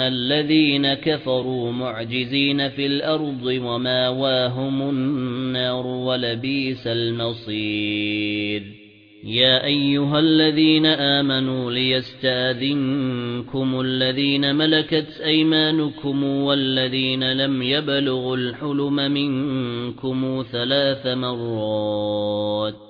الَّذِينَ كَفَرُوا مُعْجِزِينَ فِي الْأَرْضِ وَمَأْوَاهُمُ النَّارُ وَلَبِئْسَ الْمَصِيرُ يَا أَيُّهَا الَّذِينَ آمَنُوا لِيَسْتَأْذِنكُمُ الَّذِينَ مَلَكَتْ أَيْمَانُكُمْ وَالَّذِينَ لَمْ يَبْلُغُوا الْحُلُمَ مِنكُمْ ثَلَاثَ مَرَّاتٍ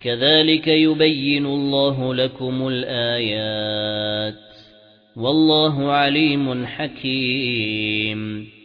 كَذَلِكَ يُبَيِّنُ اللَّهُ لَكُمُ الْآيَاتِ. وَاللَّهُ عَلِيمٌ حَكِيمٌ.